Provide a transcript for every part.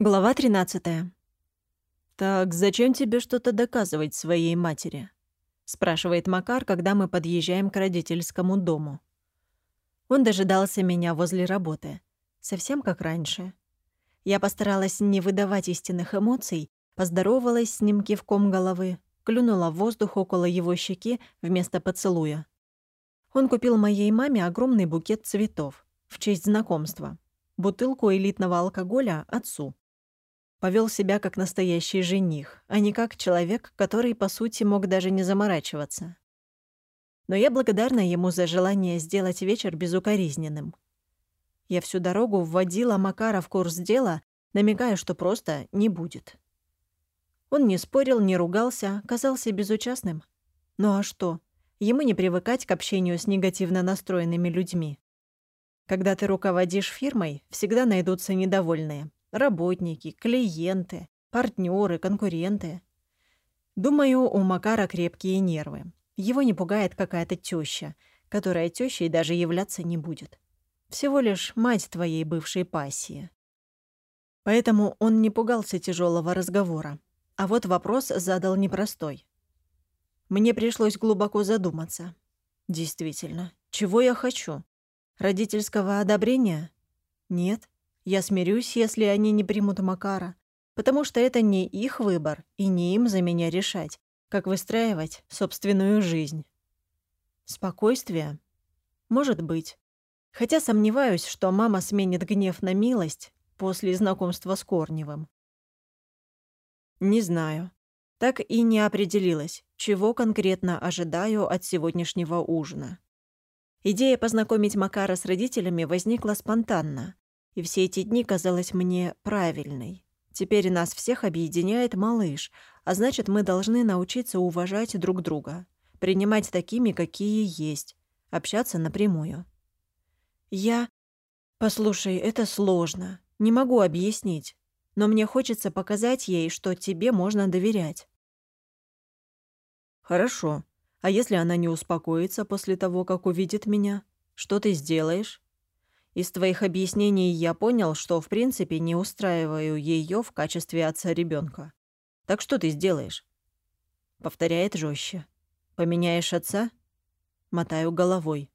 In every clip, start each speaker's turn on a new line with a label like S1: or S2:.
S1: Глава 13. «Так зачем тебе что-то доказывать своей матери?» — спрашивает Макар, когда мы подъезжаем к родительскому дому. Он дожидался меня возле работы. Совсем как раньше. Я постаралась не выдавать истинных эмоций, поздоровалась с ним кивком головы, клюнула в воздух около его щеки вместо поцелуя. Он купил моей маме огромный букет цветов в честь знакомства, бутылку элитного алкоголя отцу. Повел себя как настоящий жених, а не как человек, который, по сути, мог даже не заморачиваться. Но я благодарна ему за желание сделать вечер безукоризненным. Я всю дорогу вводила Макара в курс дела, намекая, что просто не будет. Он не спорил, не ругался, казался безучастным. Ну а что? Ему не привыкать к общению с негативно настроенными людьми. Когда ты руководишь фирмой, всегда найдутся недовольные. Работники, клиенты, партнеры, конкуренты. Думаю, у Макара крепкие нервы. Его не пугает какая-то теща, которая тещей даже являться не будет. Всего лишь мать твоей бывшей пассии. Поэтому он не пугался тяжелого разговора. А вот вопрос задал непростой. Мне пришлось глубоко задуматься. Действительно, чего я хочу? Родительского одобрения? Нет. Я смирюсь, если они не примут Макара, потому что это не их выбор и не им за меня решать, как выстраивать собственную жизнь. Спокойствие? Может быть. Хотя сомневаюсь, что мама сменит гнев на милость после знакомства с Корневым. Не знаю. Так и не определилась, чего конкретно ожидаю от сегодняшнего ужина. Идея познакомить Макара с родителями возникла спонтанно, и все эти дни казалась мне правильной. Теперь нас всех объединяет малыш, а значит, мы должны научиться уважать друг друга, принимать такими, какие есть, общаться напрямую. Я... Послушай, это сложно. Не могу объяснить но мне хочется показать ей, что тебе можно доверять». «Хорошо. А если она не успокоится после того, как увидит меня? Что ты сделаешь?» Из твоих объяснений я понял, что в принципе не устраиваю ее в качестве отца ребенка. Так что ты сделаешь? Повторяет жестче. Поменяешь отца? Мотаю головой.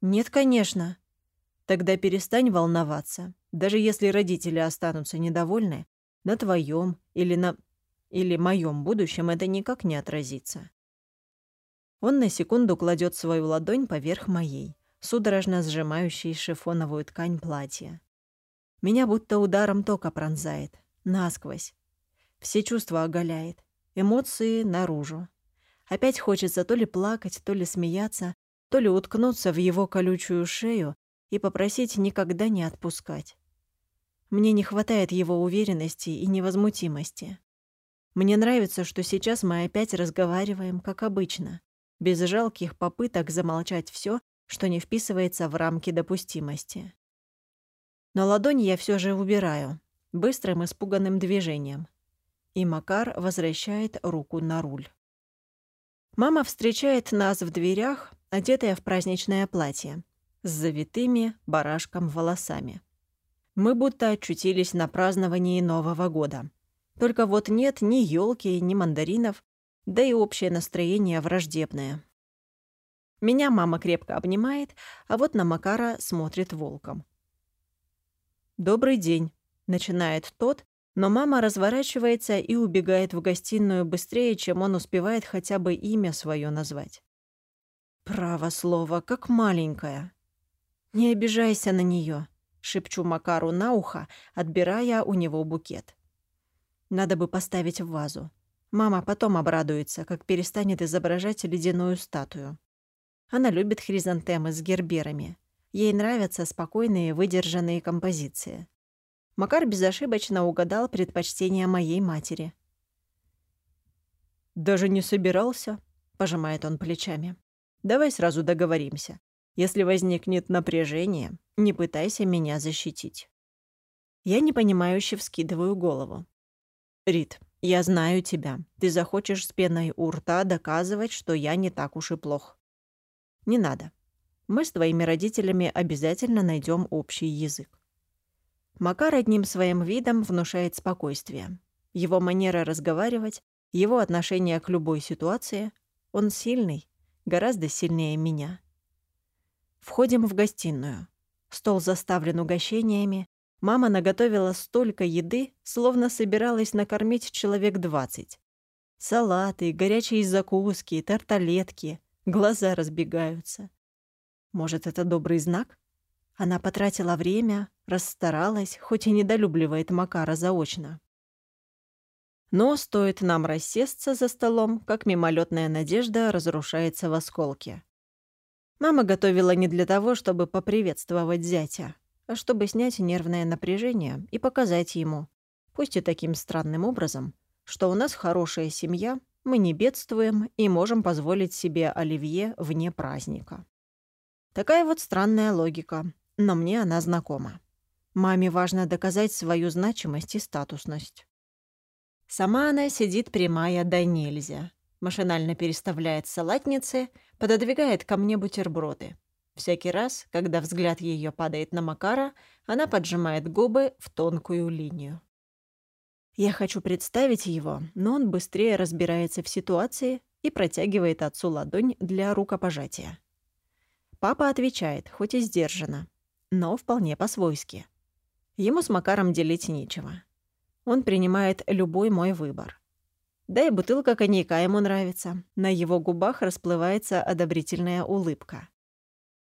S1: Нет, конечно. Тогда перестань волноваться. Даже если родители останутся недовольны, на твоем или на... или моем будущем это никак не отразится. Он на секунду кладет свою ладонь поверх моей, судорожно сжимающей шифоновую ткань платья. Меня будто ударом тока пронзает, насквозь. Все чувства оголяет, эмоции наружу. Опять хочется то ли плакать, то ли смеяться, то ли уткнуться в его колючую шею и попросить никогда не отпускать. Мне не хватает его уверенности и невозмутимости. Мне нравится, что сейчас мы опять разговариваем, как обычно, без жалких попыток замолчать все, что не вписывается в рамки допустимости. Но ладонь я все же убираю, быстрым испуганным движением. И Макар возвращает руку на руль. Мама встречает нас в дверях, одетая в праздничное платье, с завитыми барашком волосами. Мы будто очутились на праздновании Нового года. Только вот нет ни елки, ни мандаринов, да и общее настроение враждебное. Меня мама крепко обнимает, а вот на Макара смотрит волком. «Добрый день», — начинает тот, но мама разворачивается и убегает в гостиную быстрее, чем он успевает хотя бы имя свое назвать. Право слово, как маленькая. Не обижайся на нее шепчу Макару на ухо, отбирая у него букет. Надо бы поставить в вазу. Мама потом обрадуется, как перестанет изображать ледяную статую. Она любит хризантемы с герберами. Ей нравятся спокойные, выдержанные композиции. Макар безошибочно угадал предпочтения моей матери. «Даже не собирался», — пожимает он плечами. «Давай сразу договоримся. Если возникнет напряжение, не пытайся меня защитить. Я непонимающе вскидываю голову. Рит, я знаю тебя. Ты захочешь с пеной у рта доказывать, что я не так уж и плох. Не надо. Мы с твоими родителями обязательно найдем общий язык. Макар одним своим видом внушает спокойствие. Его манера разговаривать, его отношение к любой ситуации — он сильный, гораздо сильнее меня. Входим в гостиную. Стол заставлен угощениями. Мама наготовила столько еды, словно собиралась накормить человек двадцать. Салаты, горячие закуски, тарталетки. Глаза разбегаются. Может, это добрый знак? Она потратила время, расстаралась, хоть и недолюбливает Макара заочно. Но стоит нам рассесться за столом, как мимолетная надежда разрушается в осколке. Мама готовила не для того, чтобы поприветствовать зятя, а чтобы снять нервное напряжение и показать ему, пусть и таким странным образом, что у нас хорошая семья, мы не бедствуем и можем позволить себе оливье вне праздника. Такая вот странная логика, но мне она знакома. Маме важно доказать свою значимость и статусность. Сама она сидит прямая да нельзя. Машинально переставляет салатницы, пододвигает ко мне бутерброды. Всякий раз, когда взгляд ее падает на Макара, она поджимает губы в тонкую линию. Я хочу представить его, но он быстрее разбирается в ситуации и протягивает отцу ладонь для рукопожатия. Папа отвечает, хоть и сдержанно, но вполне по-свойски. Ему с Макаром делить нечего. Он принимает любой мой выбор. Да и бутылка коньяка ему нравится. На его губах расплывается одобрительная улыбка.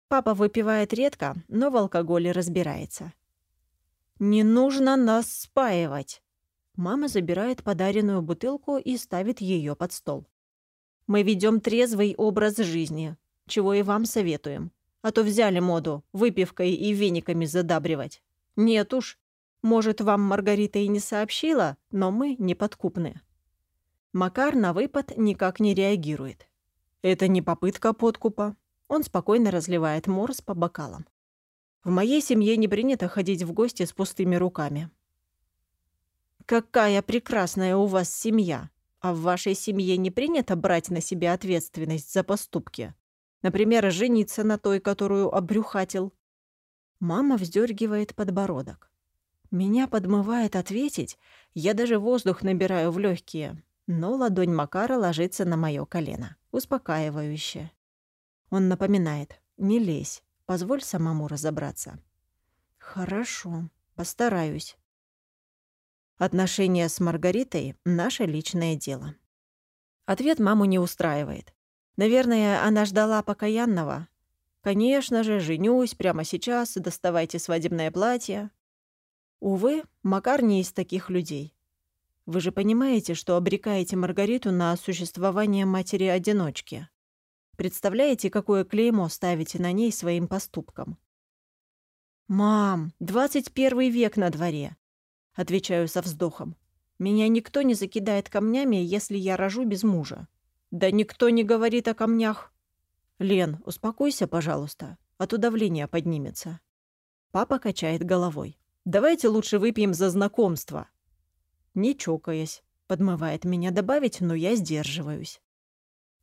S1: Папа выпивает редко, но в алкоголе разбирается. «Не нужно нас спаивать!» Мама забирает подаренную бутылку и ставит ее под стол. «Мы ведем трезвый образ жизни, чего и вам советуем. А то взяли моду выпивкой и вениками задабривать. Нет уж, может, вам Маргарита и не сообщила, но мы неподкупны». Макар на выпад никак не реагирует. Это не попытка подкупа. Он спокойно разливает морс по бокалам. В моей семье не принято ходить в гости с пустыми руками. «Какая прекрасная у вас семья! А в вашей семье не принято брать на себя ответственность за поступки? Например, жениться на той, которую обрюхатил?» Мама вздергивает подбородок. Меня подмывает ответить, я даже воздух набираю в легкие, но ладонь Макара ложится на мое колено, успокаивающе. Он напоминает «Не лезь, позволь самому разобраться». «Хорошо, постараюсь». Отношения с Маргаритой — наше личное дело. Ответ маму не устраивает. Наверное, она ждала покаянного. Конечно же, женюсь прямо сейчас, доставайте свадебное платье. Увы, Макар не из таких людей. Вы же понимаете, что обрекаете Маргариту на существование матери-одиночки. Представляете, какое клеймо ставите на ней своим поступком? «Мам, 21 век на дворе», — отвечаю со вздохом. «Меня никто не закидает камнями, если я рожу без мужа». «Да никто не говорит о камнях». «Лен, успокойся, пожалуйста, а то давление поднимется». Папа качает головой. Давайте лучше выпьем за знакомство». Не чокаясь, подмывает меня добавить, но я сдерживаюсь.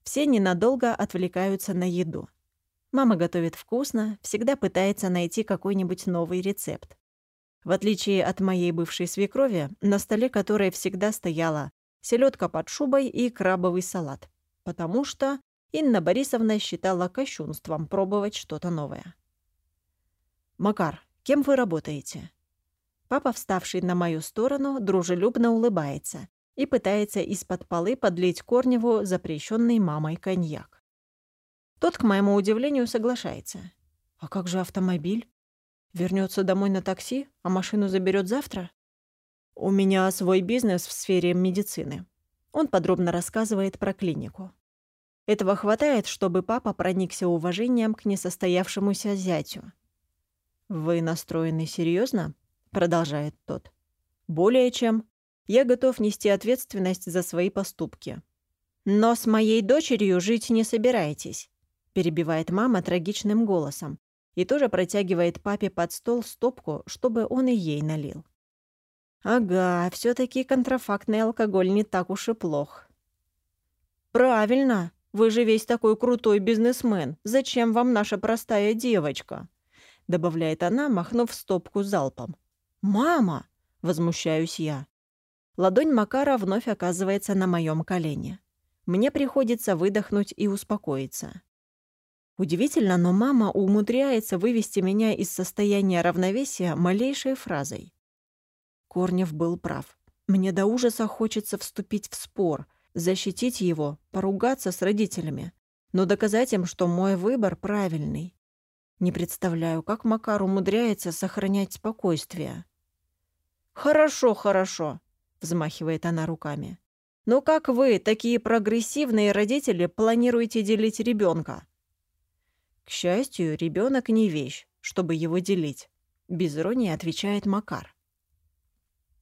S1: Все ненадолго отвлекаются на еду. Мама готовит вкусно, всегда пытается найти какой-нибудь новый рецепт. В отличие от моей бывшей свекрови, на столе которой всегда стояла селедка под шубой и крабовый салат, потому что Инна Борисовна считала кощунством пробовать что-то новое. «Макар, кем вы работаете?» Папа, вставший на мою сторону, дружелюбно улыбается и пытается из-под полы подлить Корневу запрещенный мамой коньяк. Тот, к моему удивлению, соглашается. «А как же автомобиль? Вернется домой на такси, а машину заберет завтра?» «У меня свой бизнес в сфере медицины». Он подробно рассказывает про клинику. Этого хватает, чтобы папа проникся уважением к несостоявшемуся зятю. «Вы настроены серьезно? — продолжает тот. «Более чем. Я готов нести ответственность за свои поступки». «Но с моей дочерью жить не собираетесь», — перебивает мама трагичным голосом и тоже протягивает папе под стол стопку, чтобы он и ей налил. «Ага, все таки контрафактный алкоголь не так уж и плох». «Правильно. Вы же весь такой крутой бизнесмен. Зачем вам наша простая девочка?» добавляет она, махнув стопку залпом. «Мама!» — возмущаюсь я. Ладонь Макара вновь оказывается на моем колене. Мне приходится выдохнуть и успокоиться. Удивительно, но мама умудряется вывести меня из состояния равновесия малейшей фразой. Корнев был прав. Мне до ужаса хочется вступить в спор, защитить его, поругаться с родителями, но доказать им, что мой выбор правильный. Не представляю, как Макар умудряется сохранять спокойствие. «Хорошо, хорошо», — взмахивает она руками. «Но как вы, такие прогрессивные родители, планируете делить ребенка? К счастью, ребенок не вещь, чтобы его делить. Без иронии отвечает Макар.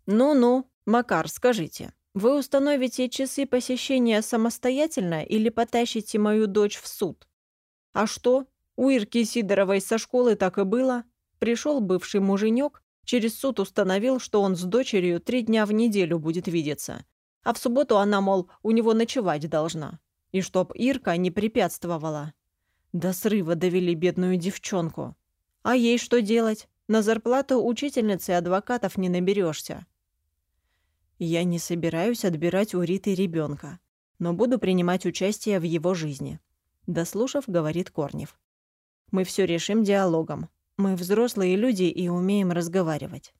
S1: «Ну-ну, «Макар, скажите, вы установите часы посещения самостоятельно или потащите мою дочь в суд? А что? У Ирки Сидоровой со школы так и было. Пришел бывший муженек, через суд установил, что он с дочерью три дня в неделю будет видеться. А в субботу она, мол, у него ночевать должна. И чтоб Ирка не препятствовала. До срыва довели бедную девчонку. А ей что делать? На зарплату учительницы адвокатов не наберешься. Я не собираюсь отбирать у Риты ребенка, но буду принимать участие в его жизни. Дослушав, говорит Корнев. Мы все решим диалогом. Мы взрослые люди и умеем разговаривать.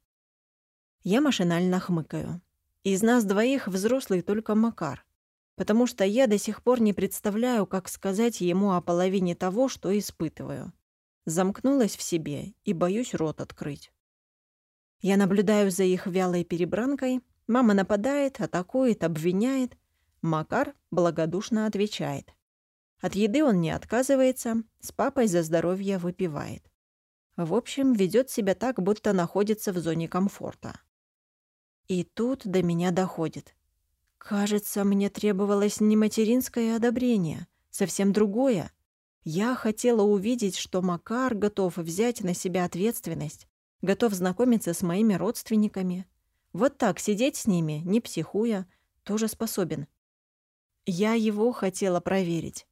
S1: Я машинально хмыкаю. Из нас двоих взрослый только Макар, потому что я до сих пор не представляю, как сказать ему о половине того, что испытываю. Замкнулась в себе и боюсь рот открыть. Я наблюдаю за их вялой перебранкой, Мама нападает, атакует, обвиняет. Макар благодушно отвечает. От еды он не отказывается, с папой за здоровье выпивает. В общем, ведет себя так, будто находится в зоне комфорта. И тут до меня доходит. Кажется, мне требовалось не материнское одобрение, совсем другое. Я хотела увидеть, что Макар готов взять на себя ответственность, готов знакомиться с моими родственниками, вот так сидеть с ними, не психуя, тоже способен. Я его хотела проверить.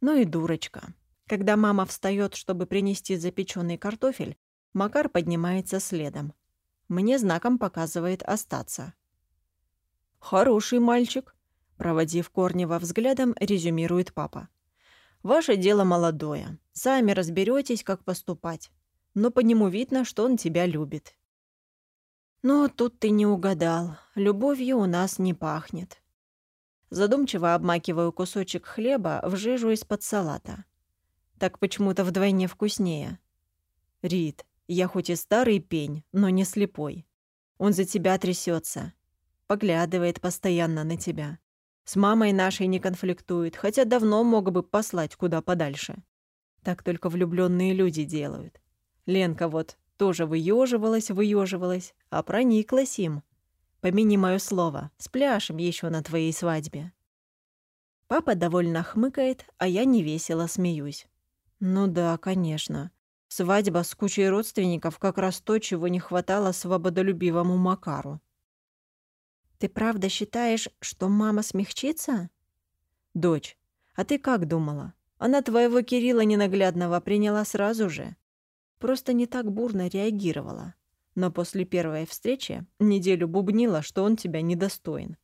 S1: Ну и дурочка. Когда мама встает, чтобы принести запеченный картофель, Макар поднимается следом. Мне знаком показывает остаться. «Хороший мальчик», — проводив Корнева взглядом, резюмирует папа. «Ваше дело молодое. Сами разберетесь, как поступать. Но по нему видно, что он тебя любит. Но тут ты не угадал. Любовью у нас не пахнет. Задумчиво обмакиваю кусочек хлеба в жижу из-под салата. Так почему-то вдвойне вкуснее. Рит, я хоть и старый пень, но не слепой. Он за тебя трясется, Поглядывает постоянно на тебя. С мамой нашей не конфликтует, хотя давно мог бы послать куда подальше. Так только влюбленные люди делают. Ленка вот тоже выеживалась, выеживалась, а прониклась им. Помяни мое слово, спляшем еще на твоей свадьбе. Папа довольно хмыкает, а я невесело смеюсь. Ну да, конечно. Свадьба с кучей родственников как раз то, чего не хватало свободолюбивому Макару. Ты правда считаешь, что мама смягчится? Дочь, а ты как думала? Она твоего Кирилла ненаглядного приняла сразу же. Просто не так бурно реагировала. Но после первой встречи неделю бубнила, что он тебя недостоин.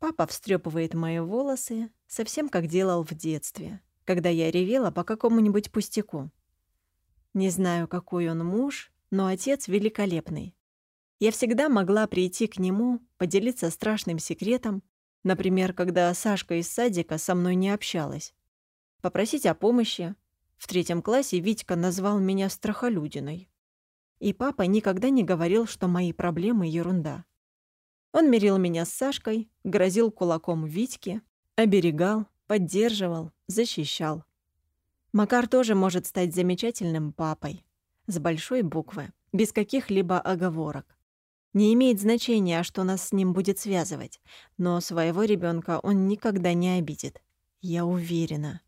S1: Папа встрепывает мои волосы, совсем как делал в детстве, когда я ревела по какому-нибудь пустяку. Не знаю, какой он муж, но отец великолепный. Я всегда могла прийти к нему, поделиться страшным секретом, например, когда Сашка из садика со мной не общалась, попросить о помощи, в третьем классе Витька назвал меня страхолюдиной. И папа никогда не говорил, что мои проблемы — ерунда. Он мирил меня с Сашкой, грозил кулаком Витьке, оберегал, поддерживал, защищал. Макар тоже может стать замечательным папой. С большой буквы, без каких-либо оговорок. Не имеет значения, что нас с ним будет связывать, но своего ребенка он никогда не обидит. Я уверена.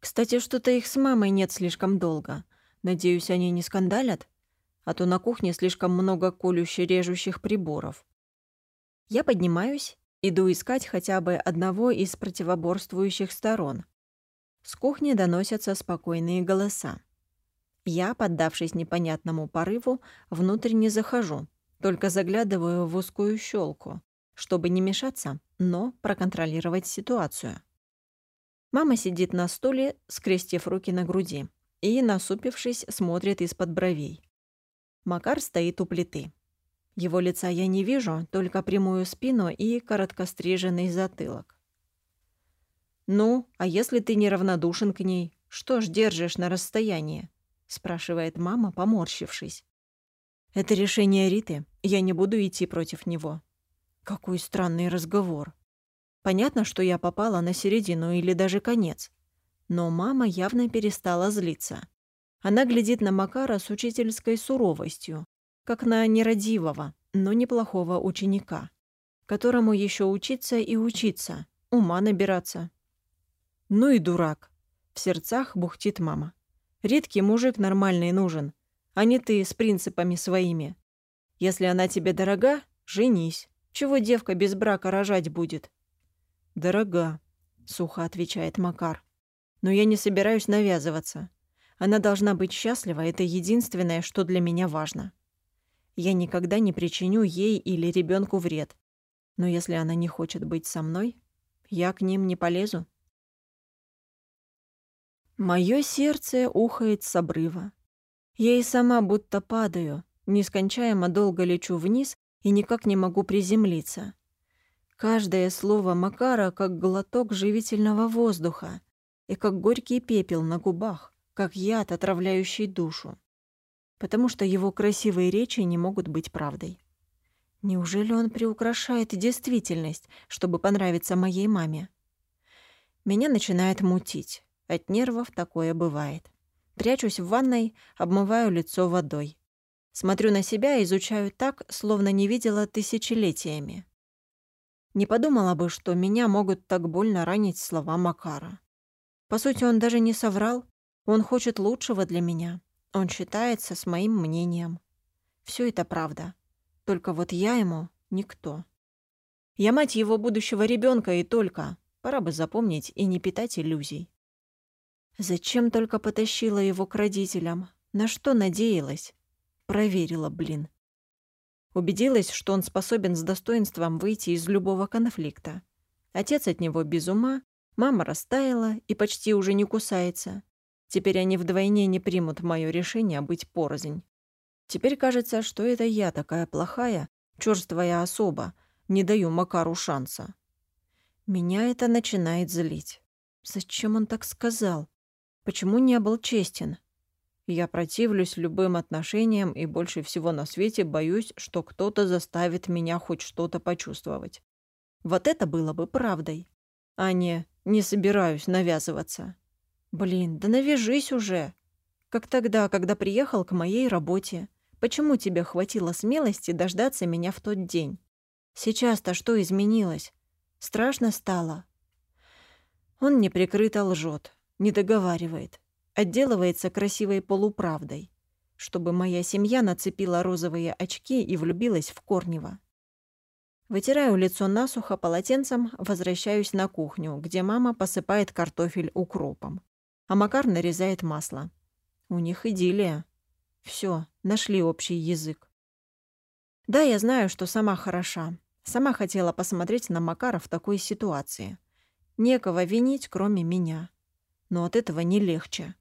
S1: Кстати, что-то их с мамой нет слишком долго. Надеюсь, они не скандалят? А то на кухне слишком много колюще-режущих приборов. Я поднимаюсь, иду искать хотя бы одного из противоборствующих сторон. С кухни доносятся спокойные голоса. Я, поддавшись непонятному порыву, внутрь не захожу, только заглядываю в узкую щелку, чтобы не мешаться, но проконтролировать ситуацию. Мама сидит на стуле, скрестив руки на груди, и, насупившись, смотрит из-под бровей. Макар стоит у плиты. Его лица я не вижу, только прямую спину и короткостриженный затылок. «Ну, а если ты неравнодушен к ней, что ж держишь на расстоянии?» — спрашивает мама, поморщившись. «Это решение Риты. Я не буду идти против него». Какой странный разговор. Понятно, что я попала на середину или даже конец. Но мама явно перестала злиться. Она глядит на Макара с учительской суровостью, как на нерадивого, но неплохого ученика, которому еще учиться и учиться, ума набираться. «Ну и дурак!» — в сердцах бухтит мама. «Редкий мужик нормальный нужен, а не ты с принципами своими. Если она тебе дорога, женись. Чего девка без брака рожать будет?» «Дорога», — сухо отвечает Макар. «Но я не собираюсь навязываться. Она должна быть счастлива, это единственное, что для меня важно. Я никогда не причиню ей или ребенку вред. Но если она не хочет быть со мной, я к ним не полезу. Моё сердце ухает с обрыва. Я и сама будто падаю, нескончаемо долго лечу вниз и никак не могу приземлиться. Каждое слово Макара как глоток живительного воздуха и как горький пепел на губах как яд, отравляющий душу. Потому что его красивые речи не могут быть правдой. Неужели он приукрашает действительность, чтобы понравиться моей маме? Меня начинает мутить. От нервов такое бывает. Прячусь в ванной, обмываю лицо водой. Смотрю на себя и изучаю так, словно не видела тысячелетиями. Не подумала бы, что меня могут так больно ранить слова Макара. По сути, он даже не соврал. Он хочет лучшего для меня. Он считается с моим мнением. Все это правда. Только вот я ему никто. Я мать его будущего ребенка и только. Пора бы запомнить и не питать иллюзий. Зачем только потащила его к родителям? На что надеялась? Проверила, блин. Убедилась, что он способен с достоинством выйти из любого конфликта. Отец от него без ума, мама растаяла и почти уже не кусается. Теперь они вдвойне не примут мое решение быть порознь. Теперь кажется, что это я такая плохая, чёрствая особа, не даю Макару шанса. Меня это начинает злить. Зачем он так сказал? Почему не был честен? Я противлюсь любым отношениям и больше всего на свете боюсь, что кто-то заставит меня хоть что-то почувствовать. Вот это было бы правдой. А не «не собираюсь навязываться». Блин, да навяжись уже. Как тогда, когда приехал к моей работе. Почему тебе хватило смелости дождаться меня в тот день? Сейчас-то что изменилось? Страшно стало. Он неприкрыто лжет, не договаривает, отделывается красивой полуправдой, чтобы моя семья нацепила розовые очки и влюбилась в Корнева. Вытираю лицо насухо полотенцем, возвращаюсь на кухню, где мама посыпает картофель укропом а Макар нарезает масло. У них идиллия. Все, нашли общий язык. Да, я знаю, что сама хороша. Сама хотела посмотреть на Макара в такой ситуации. Некого винить, кроме меня. Но от этого не легче.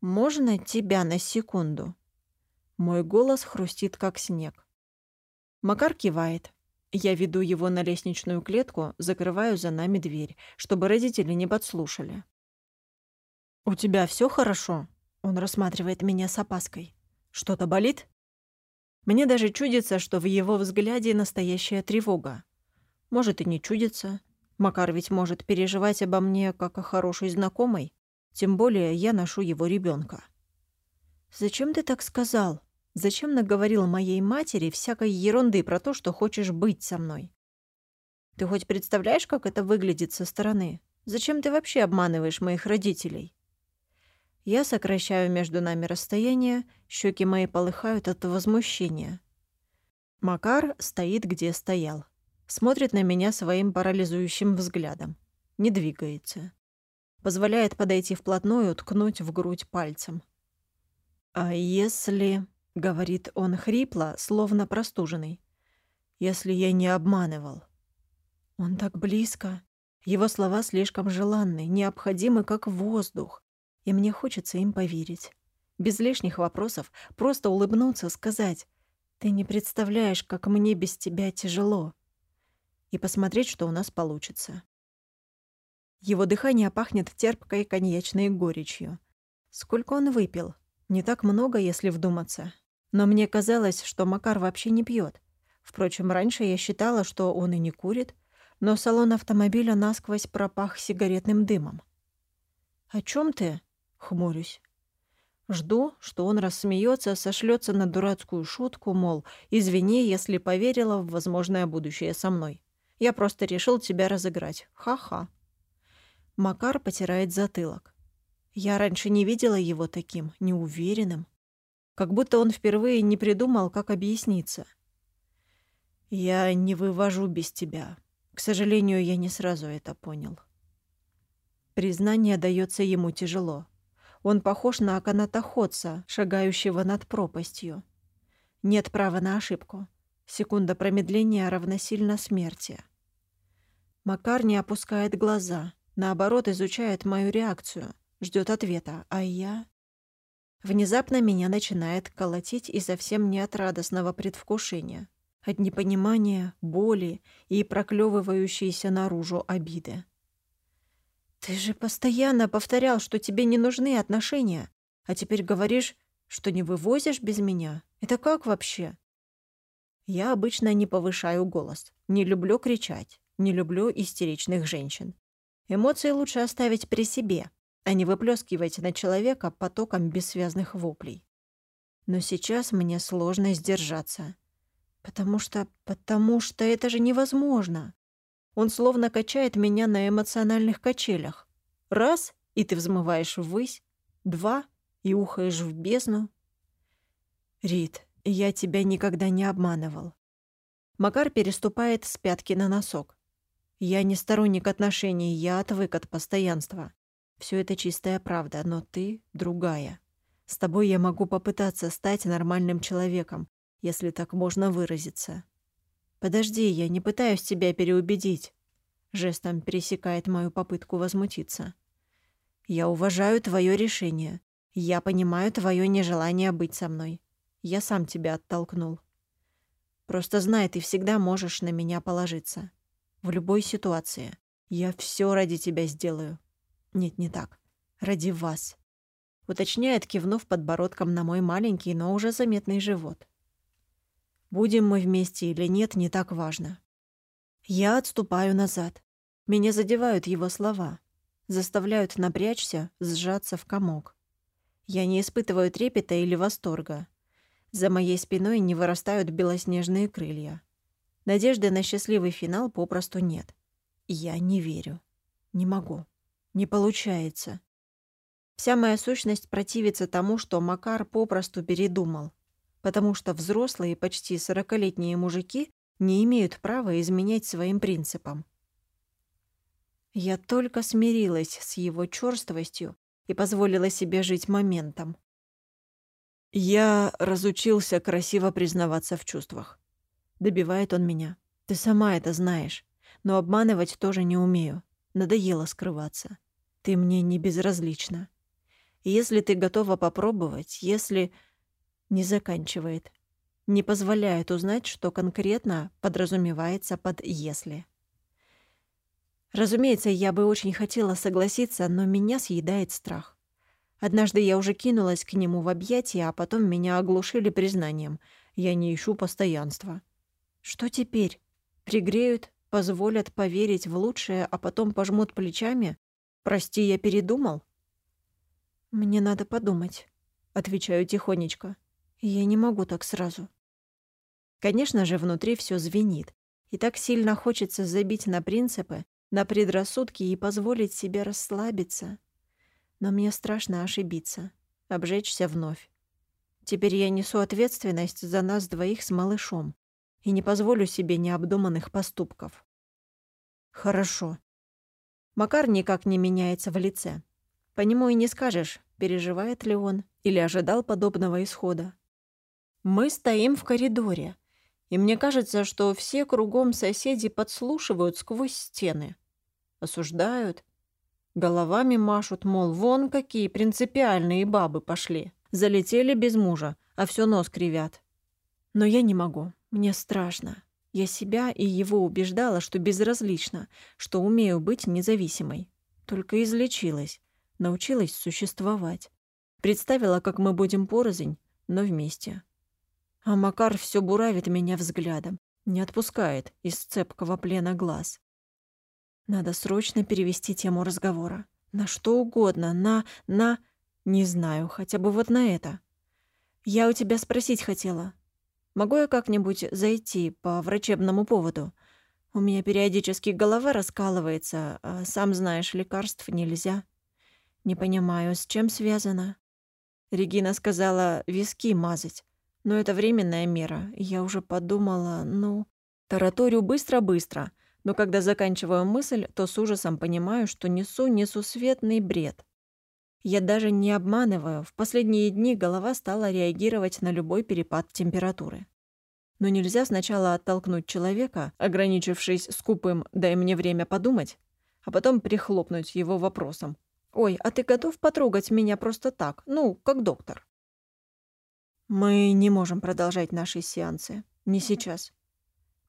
S1: «Можно тебя на секунду?» Мой голос хрустит, как снег. Макар кивает. Я веду его на лестничную клетку, закрываю за нами дверь, чтобы родители не подслушали. «У тебя все хорошо?» Он рассматривает меня с опаской. «Что-то болит?» Мне даже чудится, что в его взгляде настоящая тревога. Может, и не чудится. Макар ведь может переживать обо мне, как о хорошей знакомой. Тем более я ношу его ребенка. «Зачем ты так сказал? Зачем наговорил моей матери всякой ерунды про то, что хочешь быть со мной? Ты хоть представляешь, как это выглядит со стороны? Зачем ты вообще обманываешь моих родителей?» Я сокращаю между нами расстояние, щеки мои полыхают от возмущения. Макар стоит, где стоял. Смотрит на меня своим парализующим взглядом. Не двигается. Позволяет подойти вплотную, ткнуть в грудь пальцем. «А если...» — говорит он хрипло, словно простуженный. «Если я не обманывал». Он так близко. Его слова слишком желанны, необходимы, как воздух. И мне хочется им поверить. Без лишних вопросов, просто улыбнуться, сказать «Ты не представляешь, как мне без тебя тяжело» и посмотреть, что у нас получится. Его дыхание пахнет терпкой коньячной горечью. Сколько он выпил? Не так много, если вдуматься. Но мне казалось, что Макар вообще не пьет. Впрочем, раньше я считала, что он и не курит, но салон автомобиля насквозь пропах сигаретным дымом. «О чем ты?» — хмурюсь. Жду, что он рассмеется, сошлется на дурацкую шутку, мол, извини, если поверила в возможное будущее со мной. Я просто решил тебя разыграть. Ха-ха. Макар потирает затылок. Я раньше не видела его таким, неуверенным. Как будто он впервые не придумал, как объясниться. «Я не вывожу без тебя. К сожалению, я не сразу это понял». Признание дается ему тяжело. Он похож на канатоходца, шагающего над пропастью. Нет права на ошибку. Секунда промедления равносильно смерти. Макар не опускает глаза, наоборот, изучает мою реакцию, ждет ответа, а я... Внезапно меня начинает колотить и совсем не от радостного предвкушения, от непонимания, боли и проклевывающейся наружу обиды. «Ты же постоянно повторял, что тебе не нужны отношения, а теперь говоришь, что не вывозишь без меня. Это как вообще?» Я обычно не повышаю голос, не люблю кричать, не люблю истеричных женщин. Эмоции лучше оставить при себе, а не выплескивать на человека потоком бессвязных воплей. Но сейчас мне сложно сдержаться. Потому что... потому что это же невозможно. Он словно качает меня на эмоциональных качелях. Раз — и ты взмываешь ввысь. Два — и ухаешь в бездну. Рит, я тебя никогда не обманывал. Макар переступает с пятки на носок. Я не сторонник отношений, я отвык от постоянства. Все это чистая правда, но ты другая. С тобой я могу попытаться стать нормальным человеком, если так можно выразиться. Подожди, я не пытаюсь тебя переубедить. Жестом пересекает мою попытку возмутиться. Я уважаю твое решение. Я понимаю твое нежелание быть со мной. Я сам тебя оттолкнул. Просто знай, ты всегда можешь на меня положиться. В любой ситуации. Я все ради тебя сделаю. Нет, не так. Ради вас. Уточняет, кивнув подбородком на мой маленький, но уже заметный живот. Будем мы вместе или нет, не так важно. Я отступаю назад. Меня задевают его слова. Заставляют напрячься, сжаться в комок. Я не испытываю трепета или восторга. За моей спиной не вырастают белоснежные крылья. Надежды на счастливый финал попросту нет. Я не верю. Не могу. Не получается. Вся моя сущность противится тому, что Макар попросту передумал. Потому что взрослые, почти сорокалетние мужики не имеют права изменять своим принципам. Я только смирилась с его чёрствостью и позволила себе жить моментом. Я разучился красиво признаваться в чувствах. Добивает он меня. Ты сама это знаешь. Но обманывать тоже не умею. Надоело скрываться. Ты мне не безразлична. если ты готова попробовать, если... Не заканчивает. Не позволяет узнать, что конкретно подразумевается под «если». Разумеется, я бы очень хотела согласиться, но меня съедает страх. Однажды я уже кинулась к нему в объятия, а потом меня оглушили признанием. Я не ищу постоянства. Что теперь? Пригреют, позволят поверить в лучшее, а потом пожмут плечами? Прости, я передумал? Мне надо подумать, отвечаю тихонечко. Я не могу так сразу. Конечно же, внутри все звенит. И так сильно хочется забить на принципы, на предрассудки и позволить себе расслабиться. Но мне страшно ошибиться, обжечься вновь. Теперь я несу ответственность за нас двоих с малышом и не позволю себе необдуманных поступков. Хорошо. Макар никак не меняется в лице. По нему и не скажешь, переживает ли он или ожидал подобного исхода. Мы стоим в коридоре, и мне кажется, что все кругом соседи подслушивают сквозь стены. Осуждают, головами машут, мол, вон какие принципиальные бабы пошли. Залетели без мужа, а все нос кривят. Но я не могу, мне страшно. Я себя и его убеждала, что безразлично, что умею быть независимой. Только излечилась, научилась существовать. Представила, как мы будем порознь, но вместе. А Макар все буравит меня взглядом, не отпускает из цепкого плена глаз. Надо срочно перевести тему разговора. На что угодно, на... на... Не знаю, хотя бы вот на это. Я у тебя спросить хотела. Могу я как-нибудь зайти по врачебному поводу? У меня периодически голова раскалывается, а сам знаешь, лекарств нельзя. Не понимаю, с чем связано. Регина сказала виски мазать, но это временная мера. Я уже подумала, ну... Тараторю быстро-быстро, но когда заканчиваю мысль, то с ужасом понимаю, что несу несусветный бред. Я даже не обманываю, в последние дни голова стала реагировать на любой перепад температуры. Но нельзя сначала оттолкнуть человека, ограничившись скупым «дай мне время подумать», а потом прихлопнуть его вопросом «Ой, а ты готов потрогать меня просто так, ну, как доктор?» «Мы не можем продолжать наши сеансы. Не сейчас.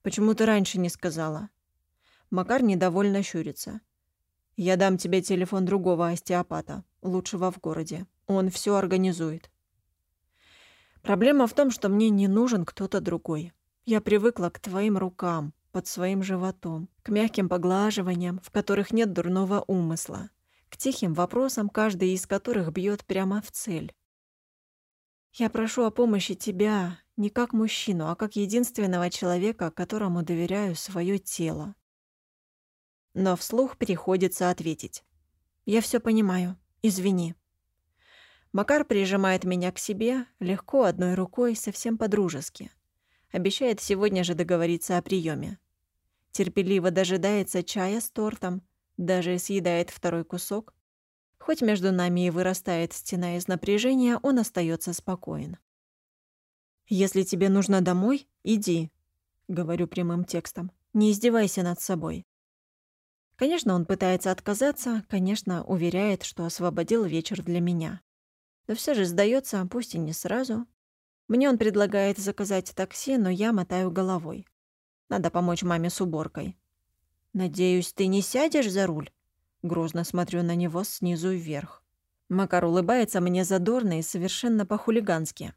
S1: Почему ты раньше не сказала?» Макар недовольно щурится. «Я дам тебе телефон другого остеопата лучшего в городе. Он все организует. Проблема в том, что мне не нужен кто-то другой. Я привыкла к твоим рукам, под своим животом, к мягким поглаживаниям, в которых нет дурного умысла, к тихим вопросам, каждый из которых бьет прямо в цель. Я прошу о помощи тебя не как мужчину, а как единственного человека, которому доверяю свое тело. Но вслух приходится ответить. Я все понимаю. Извини. Макар прижимает меня к себе, легко, одной рукой, совсем по-дружески. Обещает сегодня же договориться о приеме. Терпеливо дожидается чая с тортом, даже съедает второй кусок. Хоть между нами и вырастает стена из напряжения, он остается спокоен. «Если тебе нужно домой, иди», — говорю прямым текстом. «Не издевайся над собой. Конечно, он пытается отказаться, конечно, уверяет, что освободил вечер для меня. Но все же сдается, пусть и не сразу. Мне он предлагает заказать такси, но я мотаю головой. Надо помочь маме с уборкой. «Надеюсь, ты не сядешь за руль?» Грозно смотрю на него снизу вверх. Макар улыбается мне задорно и совершенно по-хулигански.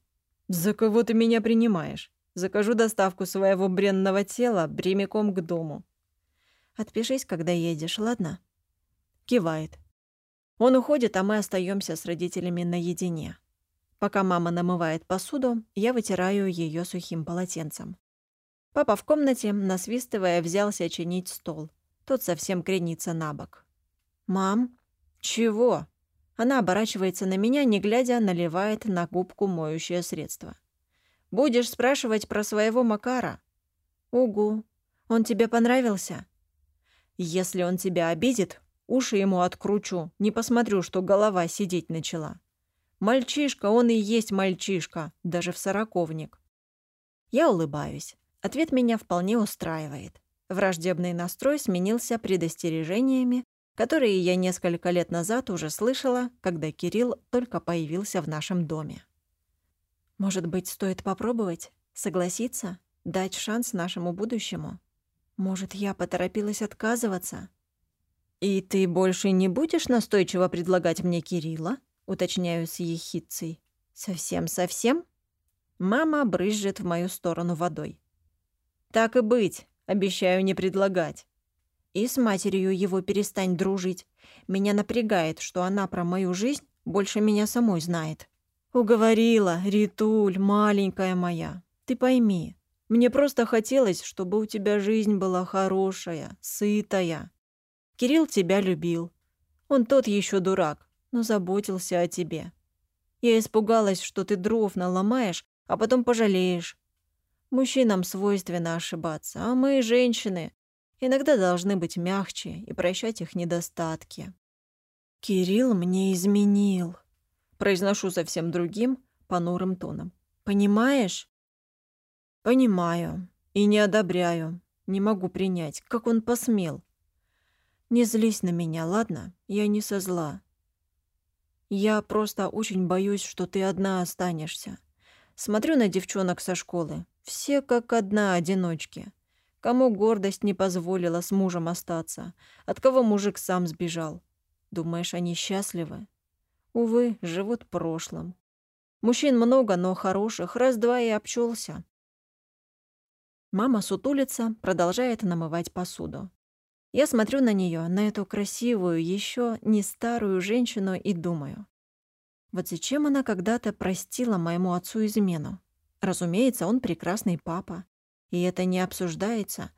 S1: «За кого ты меня принимаешь? Закажу доставку своего бренного тела прямиком к дому. Отпишись, когда едешь, ладно?» Кивает. Он уходит, а мы остаемся с родителями наедине. Пока мама намывает посуду, я вытираю ее сухим полотенцем. Папа в комнате, насвистывая, взялся чинить стол. Тот совсем кренится на бок. «Мам?» «Чего?» Она оборачивается на меня, не глядя, наливает на губку моющее средство. «Будешь спрашивать про своего Макара?» «Угу. Он тебе понравился?» Если он тебя обидит, уши ему откручу, не посмотрю, что голова сидеть начала. Мальчишка, он и есть мальчишка, даже в сороковник. Я улыбаюсь. Ответ меня вполне устраивает. Враждебный настрой сменился предостережениями, которые я несколько лет назад уже слышала, когда Кирилл только появился в нашем доме. Может быть, стоит попробовать? Согласиться? Дать шанс нашему будущему? Может, я поторопилась отказываться? «И ты больше не будешь настойчиво предлагать мне Кирилла?» Уточняю с ехидцей. «Совсем-совсем?» Мама брызжет в мою сторону водой. «Так и быть, обещаю не предлагать. И с матерью его перестань дружить. Меня напрягает, что она про мою жизнь больше меня самой знает». «Уговорила, Ритуль, маленькая моя. Ты пойми, мне просто хотелось, чтобы у тебя жизнь была хорошая, сытая. Кирилл тебя любил. Он тот еще дурак, но заботился о тебе. Я испугалась, что ты дров наломаешь, а потом пожалеешь. Мужчинам свойственно ошибаться, а мы, женщины, иногда должны быть мягче и прощать их недостатки. Кирилл мне изменил. Произношу совсем другим, понурым тоном. «Понимаешь?» «Понимаю. И не одобряю. Не могу принять. Как он посмел?» «Не злись на меня, ладно? Я не со зла. Я просто очень боюсь, что ты одна останешься. Смотрю на девчонок со школы. Все как одна одиночки. Кому гордость не позволила с мужем остаться, от кого мужик сам сбежал. Думаешь, они счастливы? Увы, живут прошлым. Мужчин много, но хороших, раз-два и обчелся. Мама сутулится, продолжает намывать посуду. Я смотрю на нее, на эту красивую, еще не старую женщину и думаю. Вот зачем она когда-то простила моему отцу измену? Разумеется, он прекрасный папа. И это не обсуждается,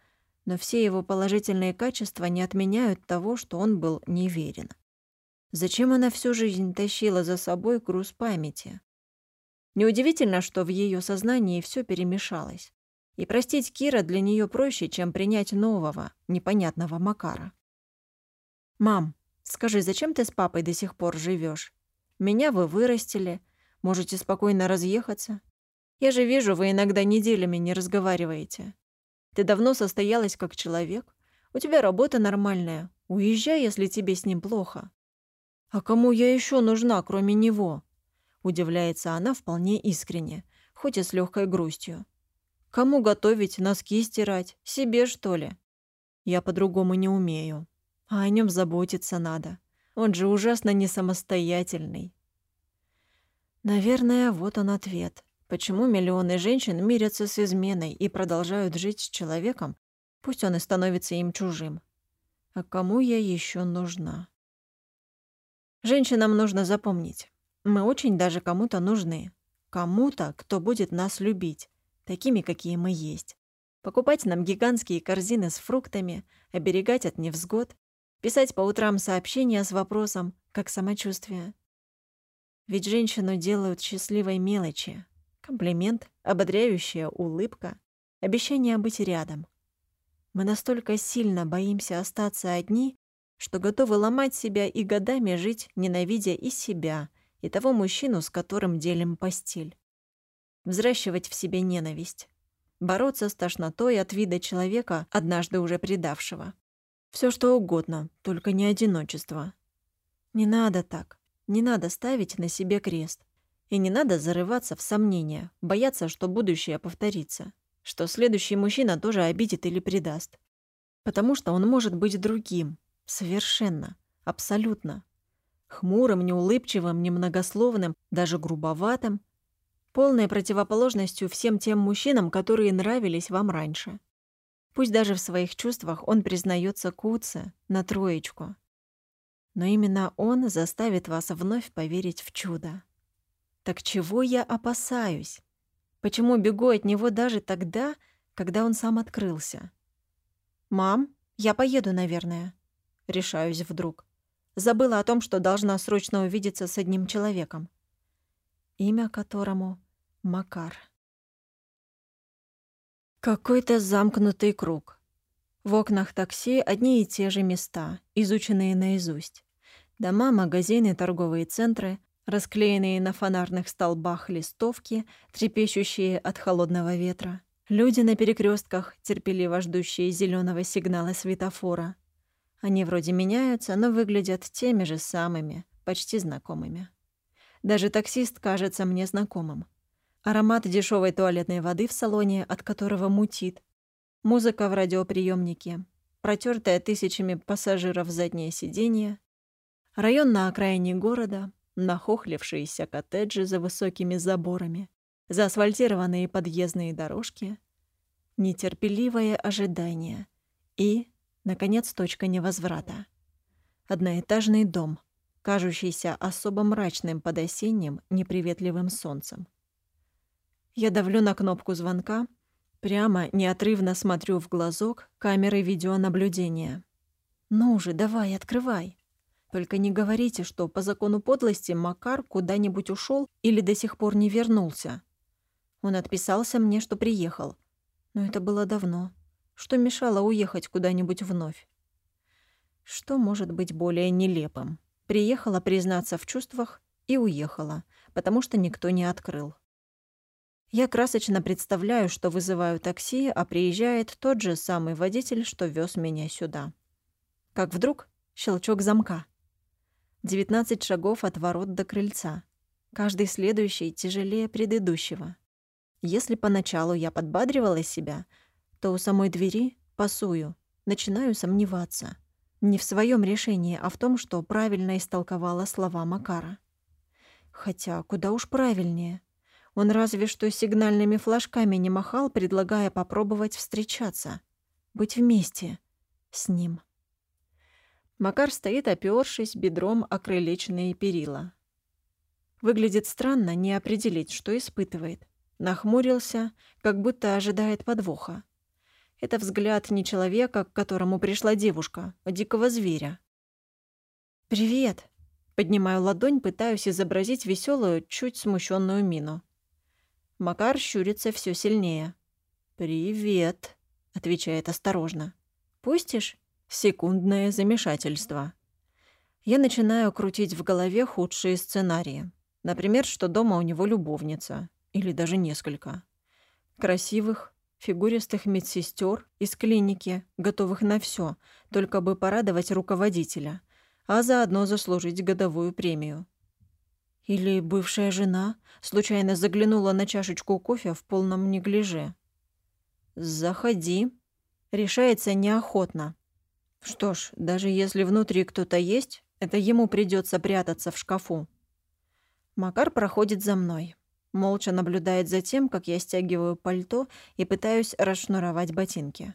S1: но все его положительные качества не отменяют того, что он был неверен. Зачем она всю жизнь тащила за собой груз памяти? Неудивительно, что в ее сознании все перемешалось. И простить Кира для нее проще, чем принять нового, непонятного Макара. «Мам, скажи, зачем ты с папой до сих пор живешь? Меня вы вырастили, можете спокойно разъехаться. Я же вижу, вы иногда неделями не разговариваете. Ты давно состоялась как человек, у тебя работа нормальная. Уезжай, если тебе с ним плохо». «А кому я еще нужна, кроме него?» Удивляется она вполне искренне, хоть и с легкой грустью. Кому готовить, носки стирать? Себе, что ли? Я по-другому не умею. А о нем заботиться надо. Он же ужасно не самостоятельный. Наверное, вот он ответ. Почему миллионы женщин мирятся с изменой и продолжают жить с человеком, пусть он и становится им чужим? А кому я еще нужна? Женщинам нужно запомнить. Мы очень даже кому-то нужны. Кому-то, кто будет нас любить такими, какие мы есть. Покупать нам гигантские корзины с фруктами, оберегать от невзгод, писать по утрам сообщения с вопросом «Как самочувствие?». Ведь женщину делают счастливой мелочи. Комплимент, ободряющая улыбка, обещание быть рядом. Мы настолько сильно боимся остаться одни, что готовы ломать себя и годами жить, ненавидя и себя, и того мужчину, с которым делим постель взращивать в себе ненависть, бороться с тошнотой от вида человека, однажды уже предавшего. Все что угодно, только не одиночество. Не надо так. Не надо ставить на себе крест. И не надо зарываться в сомнения, бояться, что будущее повторится, что следующий мужчина тоже обидит или предаст. Потому что он может быть другим. Совершенно. Абсолютно. Хмурым, неулыбчивым, немногословным, даже грубоватым, полной противоположностью всем тем мужчинам, которые нравились вам раньше. Пусть даже в своих чувствах он признается Куце на троечку. Но именно он заставит вас вновь поверить в чудо. Так чего я опасаюсь? Почему бегу от него даже тогда, когда он сам открылся? «Мам, я поеду, наверное», — решаюсь вдруг. Забыла о том, что должна срочно увидеться с одним человеком, имя которому Макар. Какой-то замкнутый круг. В окнах такси одни и те же места, изученные наизусть. Дома, магазины, торговые центры, расклеенные на фонарных столбах листовки, трепещущие от холодного ветра. Люди на перекрестках, терпеливо ждущие зеленого сигнала светофора. Они вроде меняются, но выглядят теми же самыми, почти знакомыми. Даже таксист кажется мне знакомым. Аромат дешевой туалетной воды в салоне, от которого мутит. Музыка в радиоприемнике. Протертое тысячами пассажиров заднее сиденье. Район на окраине города. Нахохлившиеся коттеджи за высокими заборами. Заасфальтированные подъездные дорожки. Нетерпеливое ожидание. И, наконец, точка невозврата. Одноэтажный дом, кажущийся особо мрачным под осенним неприветливым солнцем. Я давлю на кнопку звонка, прямо неотрывно смотрю в глазок камеры видеонаблюдения. «Ну же, давай, открывай!» Только не говорите, что по закону подлости Макар куда-нибудь ушел или до сих пор не вернулся. Он отписался мне, что приехал. Но это было давно. Что мешало уехать куда-нибудь вновь? Что может быть более нелепым? Приехала признаться в чувствах и уехала, потому что никто не открыл. Я красочно представляю, что вызываю такси, а приезжает тот же самый водитель, что вез меня сюда. Как вдруг щелчок замка. 19 шагов от ворот до крыльца. Каждый следующий тяжелее предыдущего. Если поначалу я подбадривала себя, то у самой двери пасую, начинаю сомневаться. Не в своем решении, а в том, что правильно истолковала слова Макара. Хотя куда уж правильнее. Он разве что сигнальными флажками не махал, предлагая попробовать встречаться. Быть вместе с ним. Макар стоит, опёршись бедром о крылечные перила. Выглядит странно, не определить, что испытывает. Нахмурился, как будто ожидает подвоха. Это взгляд не человека, к которому пришла девушка, а дикого зверя. «Привет!» Поднимаю ладонь, пытаюсь изобразить веселую, чуть смущенную мину. Макар щурится все сильнее. «Привет», — отвечает осторожно. «Пустишь?» Секундное замешательство. Я начинаю крутить в голове худшие сценарии. Например, что дома у него любовница. Или даже несколько. Красивых, фигуристых медсестер из клиники, готовых на все, только бы порадовать руководителя, а заодно заслужить годовую премию. Или бывшая жена случайно заглянула на чашечку кофе в полном неглиже. «Заходи». Решается неохотно. Что ж, даже если внутри кто-то есть, это ему придется прятаться в шкафу. Макар проходит за мной. Молча наблюдает за тем, как я стягиваю пальто и пытаюсь расшнуровать ботинки.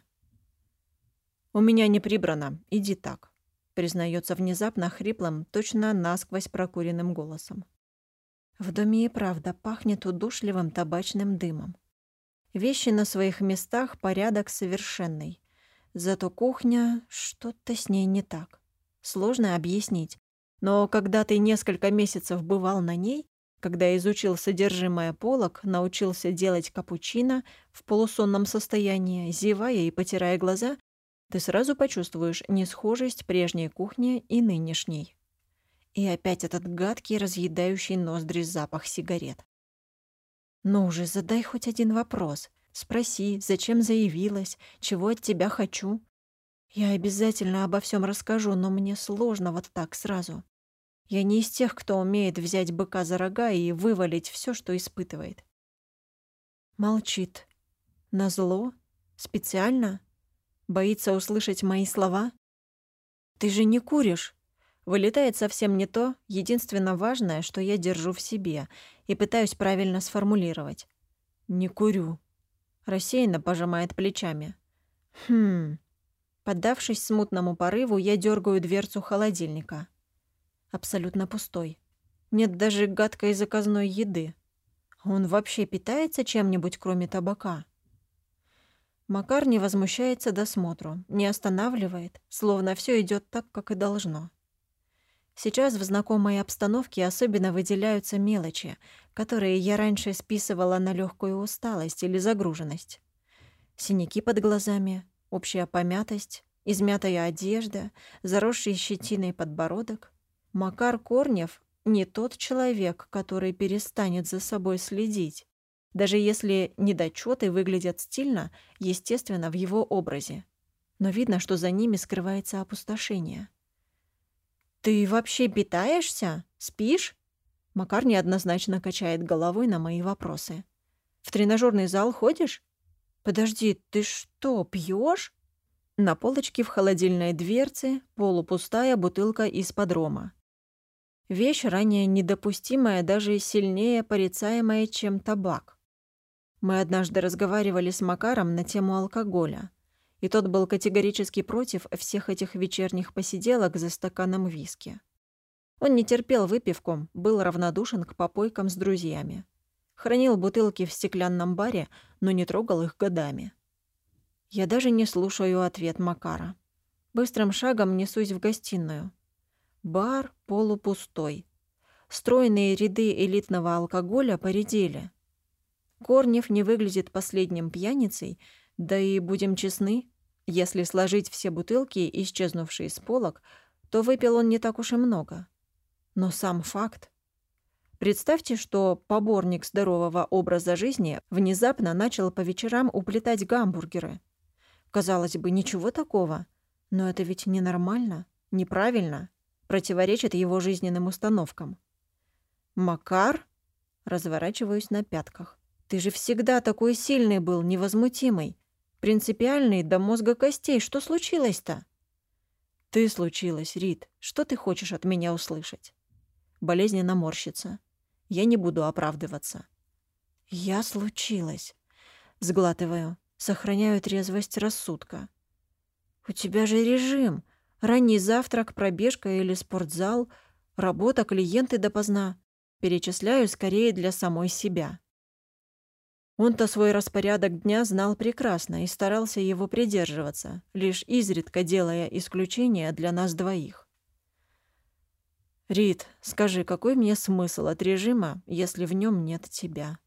S1: «У меня не прибрано. Иди так», — признается внезапно хриплым, точно насквозь прокуренным голосом. В доме и правда пахнет удушливым табачным дымом. Вещи на своих местах, порядок совершенный. Зато кухня, что-то с ней не так. Сложно объяснить. Но когда ты несколько месяцев бывал на ней, когда изучил содержимое полок, научился делать капучино в полусонном состоянии, зевая и потирая глаза, ты сразу почувствуешь несхожесть прежней кухни и нынешней. И опять этот гадкий, разъедающий ноздри запах сигарет. «Ну уже задай хоть один вопрос. Спроси, зачем заявилась, чего от тебя хочу. Я обязательно обо всем расскажу, но мне сложно вот так сразу. Я не из тех, кто умеет взять быка за рога и вывалить все, что испытывает». Молчит. Назло? Специально? Боится услышать мои слова? «Ты же не куришь?» Вылетает совсем не то, единственно важное, что я держу в себе и пытаюсь правильно сформулировать. «Не курю». Рассеянно пожимает плечами. «Хм...» Поддавшись смутному порыву, я дергаю дверцу холодильника. Абсолютно пустой. Нет даже гадкой заказной еды. Он вообще питается чем-нибудь, кроме табака? Макар не возмущается досмотру, не останавливает, словно все идет так, как и должно. Сейчас в знакомой обстановке особенно выделяются мелочи, которые я раньше списывала на легкую усталость или загруженность. Синяки под глазами, общая помятость, измятая одежда, заросший щетиной подбородок. Макар Корнев не тот человек, который перестанет за собой следить, даже если недочеты выглядят стильно, естественно, в его образе. Но видно, что за ними скрывается опустошение. «Ты вообще питаешься? Спишь?» Макар неоднозначно качает головой на мои вопросы. «В тренажерный зал ходишь?» «Подожди, ты что, пьешь? На полочке в холодильной дверце полупустая бутылка из-под рома. Вещь ранее недопустимая, даже сильнее порицаемая, чем табак. Мы однажды разговаривали с Макаром на тему алкоголя и тот был категорически против всех этих вечерних посиделок за стаканом виски. Он не терпел выпивку, был равнодушен к попойкам с друзьями. Хранил бутылки в стеклянном баре, но не трогал их годами. Я даже не слушаю ответ Макара. Быстрым шагом несусь в гостиную. Бар полупустой. Стройные ряды элитного алкоголя поредели. Корнев не выглядит последним пьяницей, да и, будем честны, если сложить все бутылки, исчезнувшие с полок, то выпил он не так уж и много. Но сам факт. Представьте, что поборник здорового образа жизни внезапно начал по вечерам уплетать гамбургеры. Казалось бы, ничего такого. Но это ведь ненормально, неправильно, противоречит его жизненным установкам. «Макар?» Разворачиваюсь на пятках. «Ты же всегда такой сильный был, невозмутимый. Принципиальный до мозга костей. Что случилось-то?» «Ты случилась, Рит. Что ты хочешь от меня услышать?» Болезненно морщится. Я не буду оправдываться. «Я случилась». Сглатываю. Сохраняю трезвость рассудка. «У тебя же режим. Ранний завтрак, пробежка или спортзал, работа, клиенты допоздна. Перечисляю скорее для самой себя. Он-то свой распорядок дня знал прекрасно и старался его придерживаться, лишь изредка делая исключения для нас двоих. «Рит, скажи, какой мне смысл от режима, если в нем нет тебя?»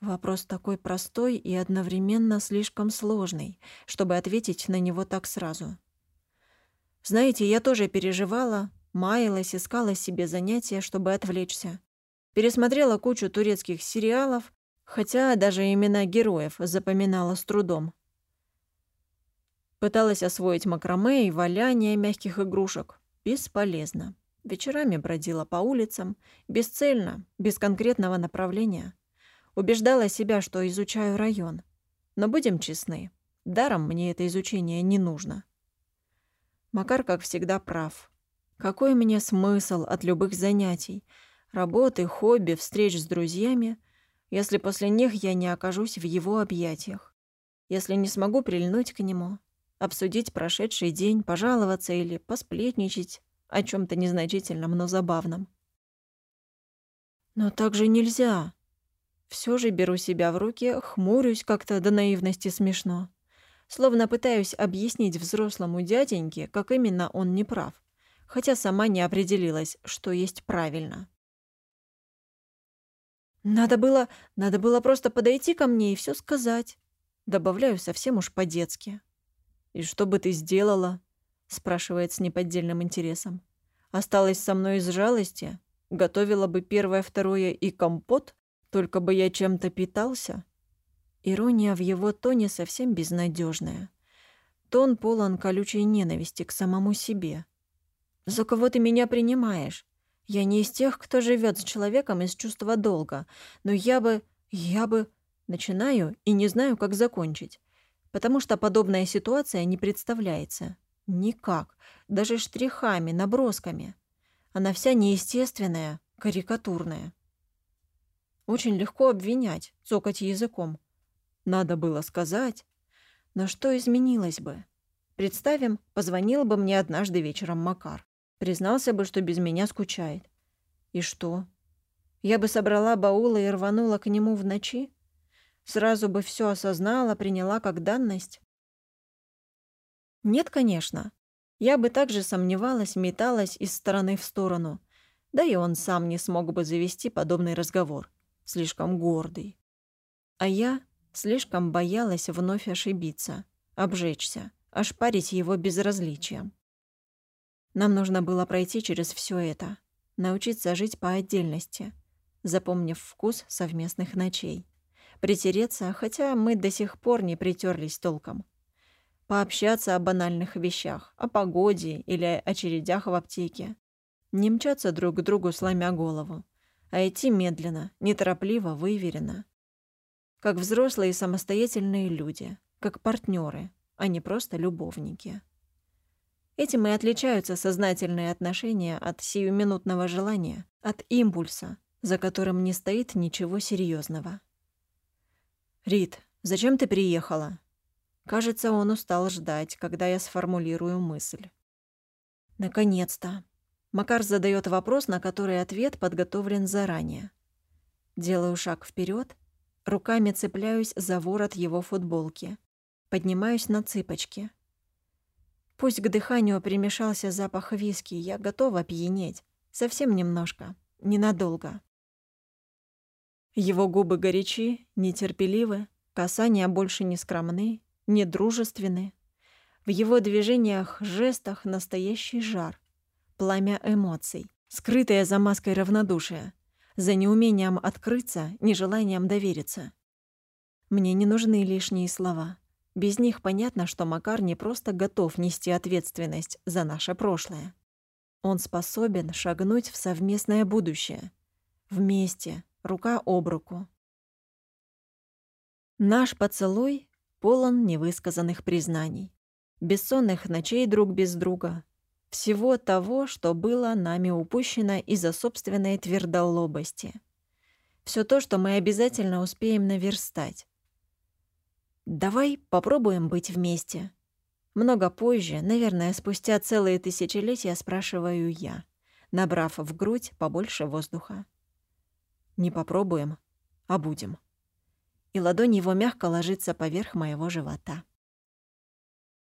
S1: Вопрос такой простой и одновременно слишком сложный, чтобы ответить на него так сразу. Знаете, я тоже переживала, маялась, искала себе занятия, чтобы отвлечься. Пересмотрела кучу турецких сериалов, хотя даже имена героев запоминала с трудом. Пыталась освоить макраме и валяние мягких игрушек. Бесполезно. Вечерами бродила по улицам, бесцельно, без конкретного направления. Убеждала себя, что изучаю район. Но будем честны, даром мне это изучение не нужно. Макар, как всегда, прав. Какой мне смысл от любых занятий, работы, хобби, встреч с друзьями, если после них я не окажусь в его объятиях, если не смогу прильнуть к нему, обсудить прошедший день, пожаловаться или посплетничать о чем то незначительном, но забавном. Но так же нельзя. Все же беру себя в руки, хмурюсь как-то до наивности смешно. Словно пытаюсь объяснить взрослому дяденьке, как именно он не прав, хотя сама не определилась, что есть правильно. Надо было, надо было просто подойти ко мне и все сказать. Добавляю совсем уж по-детски. «И что бы ты сделала?» спрашивает с неподдельным интересом. Осталась со мной из жалости? Готовила бы первое, второе и компот, только бы я чем-то питался? Ирония в его тоне совсем безнадежная. Тон полон колючей ненависти к самому себе. «За кого ты меня принимаешь? Я не из тех, кто живет с человеком из чувства долга, но я бы... я бы...» Начинаю и не знаю, как закончить, потому что подобная ситуация не представляется. Никак. Даже штрихами, набросками. Она вся неестественная, карикатурная. Очень легко обвинять, цокать языком. Надо было сказать. Но что изменилось бы? Представим, позвонил бы мне однажды вечером Макар. Признался бы, что без меня скучает. И что? Я бы собрала баулы и рванула к нему в ночи? Сразу бы все осознала, приняла как данность? Нет, конечно. Я бы также сомневалась, металась из стороны в сторону. Да и он сам не смог бы завести подобный разговор. Слишком гордый. А я слишком боялась вновь ошибиться, обжечься, ошпарить его безразличием. Нам нужно было пройти через все это, научиться жить по отдельности, запомнив вкус совместных ночей. Притереться, хотя мы до сих пор не притерлись толком пообщаться о банальных вещах, о погоде или очередях в аптеке. Не мчаться друг к другу, сломя голову, а идти медленно, неторопливо, выверенно. Как взрослые самостоятельные люди, как партнеры, а не просто любовники. Этим и отличаются сознательные отношения от сиюминутного желания, от импульса, за которым не стоит ничего серьезного. «Рит, зачем ты приехала?» Кажется, он устал ждать, когда я сформулирую мысль. Наконец-то. Макар задает вопрос, на который ответ подготовлен заранее. Делаю шаг вперед, руками цепляюсь за ворот его футболки. Поднимаюсь на цыпочки. Пусть к дыханию примешался запах виски, я готова пьянеть. Совсем немножко, ненадолго. Его губы горячи, нетерпеливы, касания больше не скромны, недружественны. В его движениях, жестах настоящий жар, пламя эмоций, скрытое за маской равнодушия, за неумением открыться, нежеланием довериться. Мне не нужны лишние слова. Без них понятно, что Макар не просто готов нести ответственность за наше прошлое. Он способен шагнуть в совместное будущее. Вместе, рука об руку. Наш поцелуй полон невысказанных признаний. Бессонных ночей друг без друга. Всего того, что было нами упущено из-за собственной твердолобости. Все то, что мы обязательно успеем наверстать. Давай попробуем быть вместе. Много позже, наверное, спустя целые тысячелетия, спрашиваю я, набрав в грудь побольше воздуха. Не попробуем, а будем. И ладонь его мягко ложится поверх моего живота.